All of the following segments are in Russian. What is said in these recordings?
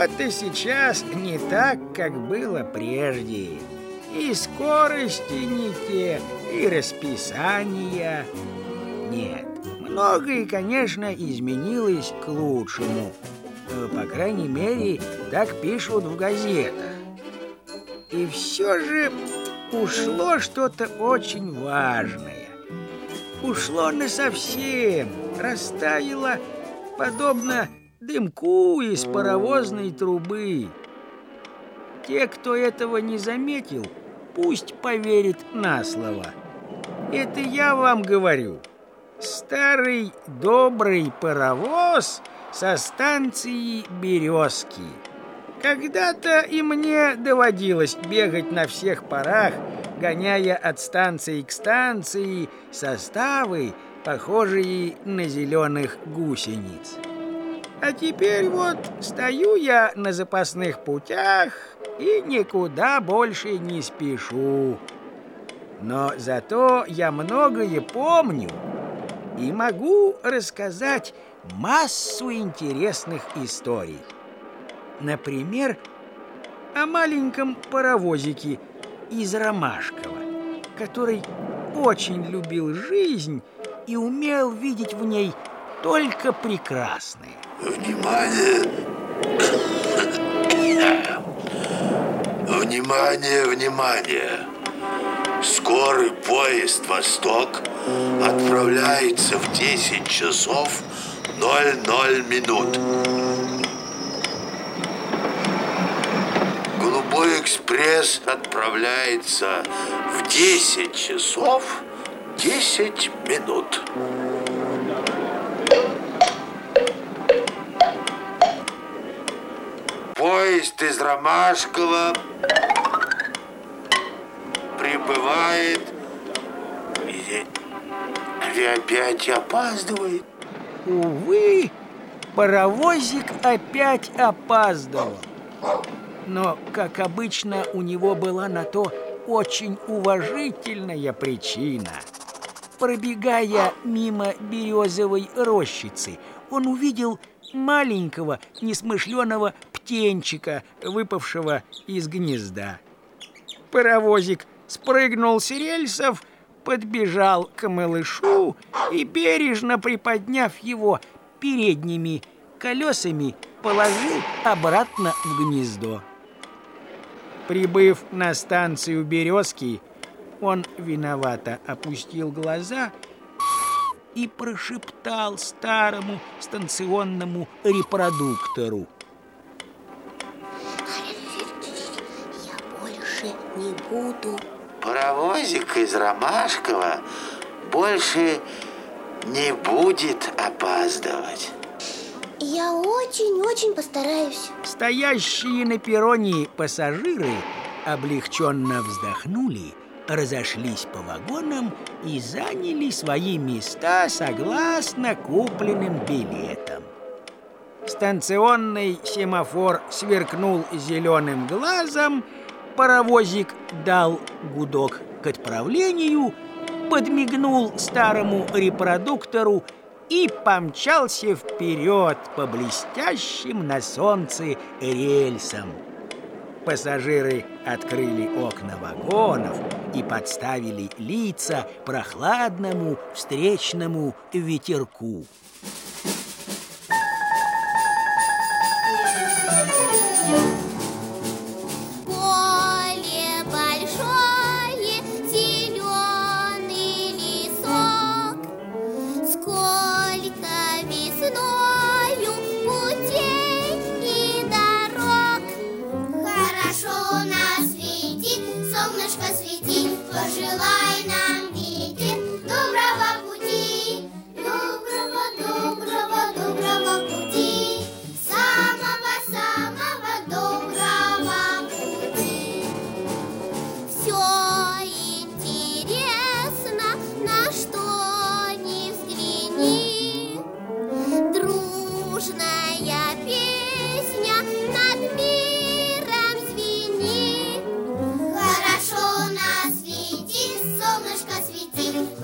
Все-то сейчас не так, как было прежде. И скорости не те, и расписания. Нет, многое, конечно, изменилось к лучшему. По крайней мере, так пишут в газетах. И все же ушло что-то очень важное. Ушло насовсем, растаяло, подобно дымку из паровозной трубы. Те, кто этого не заметил, пусть поверит на слово. Это я вам говорю. Старый добрый паровоз со станции Березки. Когда-то и мне доводилось бегать на всех парах, гоняя от станции к станции составы, похожие на зеленых гусениц. А теперь вот стою я на запасных путях и никуда больше не спешу. Но зато я многое помню и могу рассказать массу интересных историй. Например, о маленьком паровозике из Ромашкова, который очень любил жизнь и умел видеть в ней только прекрасное. Внимание! Внимание, внимание! Скорый поезд «Восток» отправляется в 10 часов 00 минут. Голубой экспресс отправляется в 10 часов 10 минут. Поезд из Ромашкова прибывает и, и опять опаздывает. Увы, паровозик опять опаздывал. Но, как обычно, у него была на то очень уважительная причина. Пробегая мимо березовой рощицы, он увидел маленького несмышленого птенчика, выпавшего из гнезда. Паровозик спрыгнул с рельсов, подбежал к малышу и, бережно приподняв его передними колесами, положил обратно в гнездо. Прибыв на станцию Березки, он виновато опустил глаза и прошептал старому станционному репродуктору. Не буду. Паровозик из Ромашкова больше не будет опаздывать. Я очень-очень постараюсь. Стоящие на перроне пассажиры облегченно вздохнули, разошлись по вагонам и заняли свои места согласно купленным билетам. Станционный семафор сверкнул зеленым глазом, паровозик дал гудок к отправлению, подмигнул старому репродуктору и помчался вперед по блестящим на солнце рельсам. Пассажиры открыли окна вагонов и подставили лица прохладному встречному ветерку.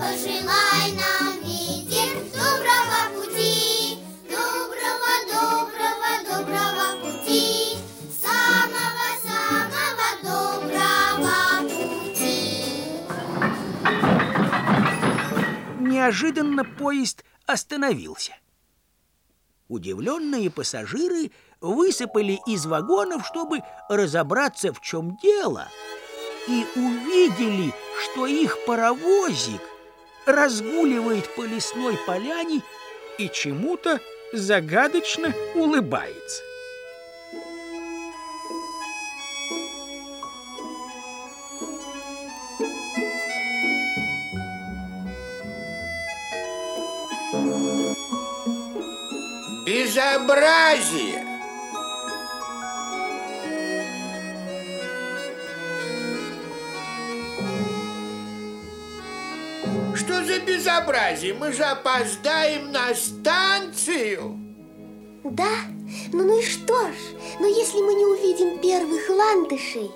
пожелай нам ветер доброго пути, доброго, доброго, доброго пути, самого, самого доброго пути. Неожиданно поезд остановился. Удивленные пассажиры высыпали из вагонов, чтобы разобраться, в чем дело, и увидели, что их паровозик – разгуливает по лесной поляне и чему-то загадочно улыбается. Безобразие! За безобразие? Мы же опоздаем на станцию. Да? Ну, ну и что ж? Но если мы не увидим первых ландышей,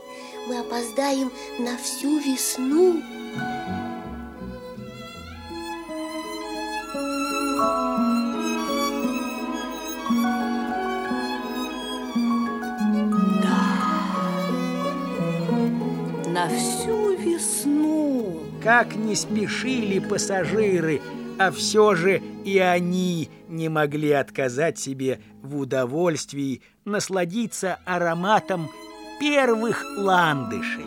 мы опоздаем на всю весну. на всю весну. Как не спешили пассажиры, а все же и они не могли отказать себе в удовольствии насладиться ароматом первых ландышей.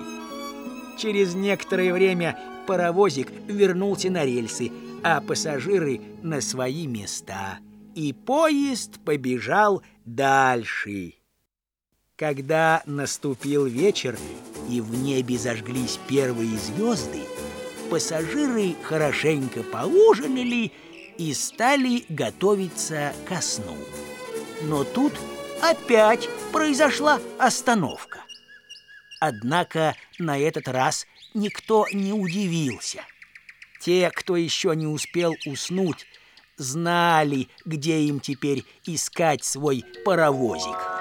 Через некоторое время паровозик вернулся на рельсы, а пассажиры на свои места. И поезд побежал дальше. Когда наступил вечер и в небе зажглись первые звезды, пассажиры хорошенько поужинали и стали готовиться ко сну. Но тут опять произошла остановка. Однако на этот раз никто не удивился. Те, кто еще не успел уснуть, знали, где им теперь искать свой паровозик.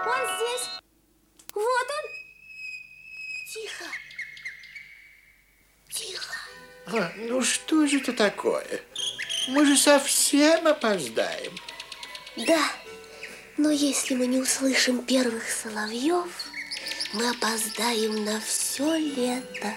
А, ну что же это такое? Мы же совсем опоздаем. Да, но если мы не услышим первых соловьев, мы опоздаем на все лето.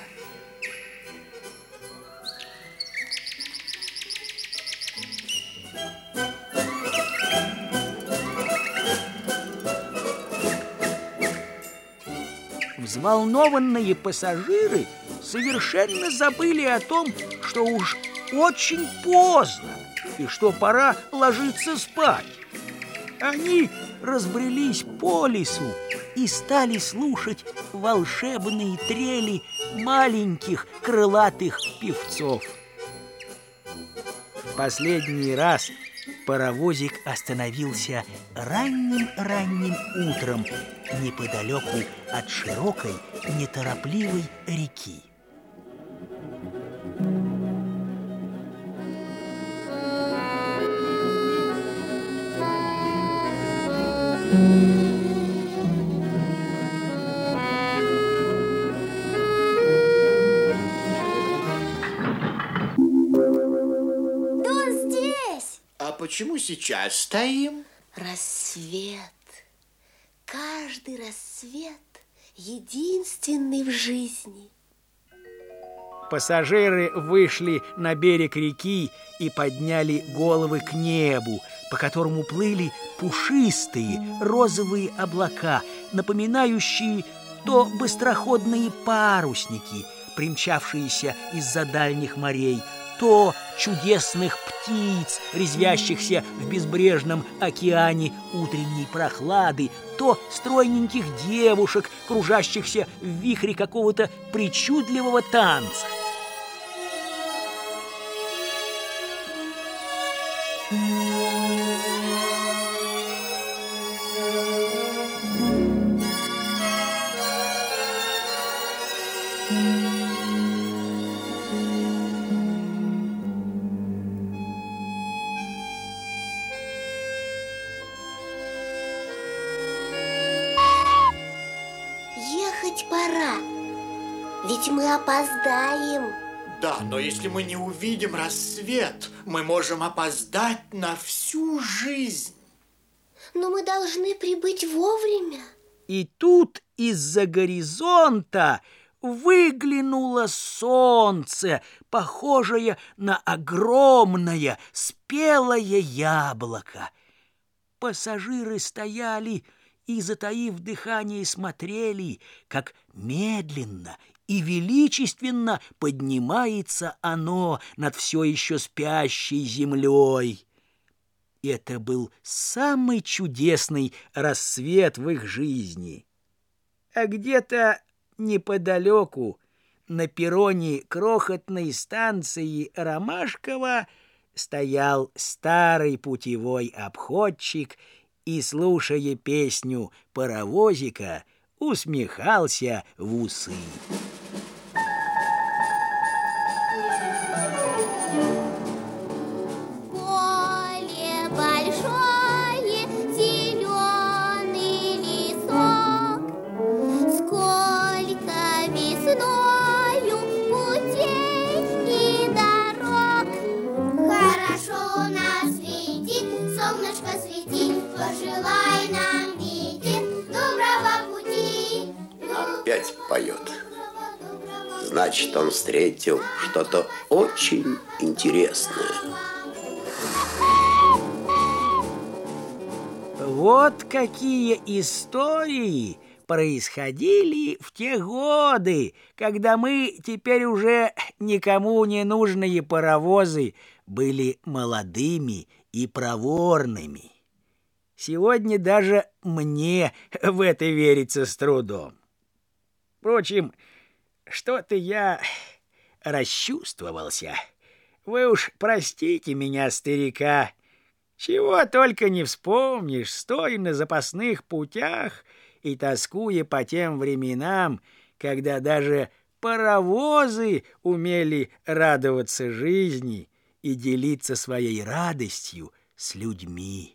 Взволнованные пассажиры совершенно забыли о том, что уж очень поздно и что пора ложиться спать. Они разбрелись по лесу и стали слушать волшебные трели маленьких крылатых певцов. Последний раз паровозик остановился ранним-ранним утром неподалеку от широкой, неторопливой реки. Почему сейчас стоим? Рассвет. Каждый рассвет единственный в жизни. Пассажиры вышли на берег реки и подняли головы к небу, по которому плыли пушистые розовые облака, напоминающие то быстроходные парусники, примчавшиеся из-за дальних морей, то чудесных птиц, резвящихся в безбрежном океане утренней прохлады, то стройненьких девушек, кружащихся в вихре какого-то причудливого танца. Ехать пора, ведь мы опоздаем. Да, но если мы не увидим рассвет, мы можем опоздать на всю жизнь. Но мы должны прибыть вовремя. И тут из-за горизонта выглянуло солнце, похожее на огромное спелое яблоко. Пассажиры стояли и, затаив дыхание, смотрели, как медленно и величественно поднимается оно над все еще спящей землей. Это был самый чудесный рассвет в их жизни. А где-то неподалеку, на перроне крохотной станции Ромашково, стоял старый путевой обходчик и, слушая песню паровозика, усмехался в усы. Поет. Значит, он встретил что-то очень интересное. Вот какие истории происходили в те годы, когда мы теперь уже никому не нужные паровозы были молодыми и проворными. Сегодня даже мне в это верится с трудом. Впрочем, что-то я расчувствовался. Вы уж простите меня, старика. Чего только не вспомнишь, стоя на запасных путях и тоскуя по тем временам, когда даже паровозы умели радоваться жизни и делиться своей радостью с людьми.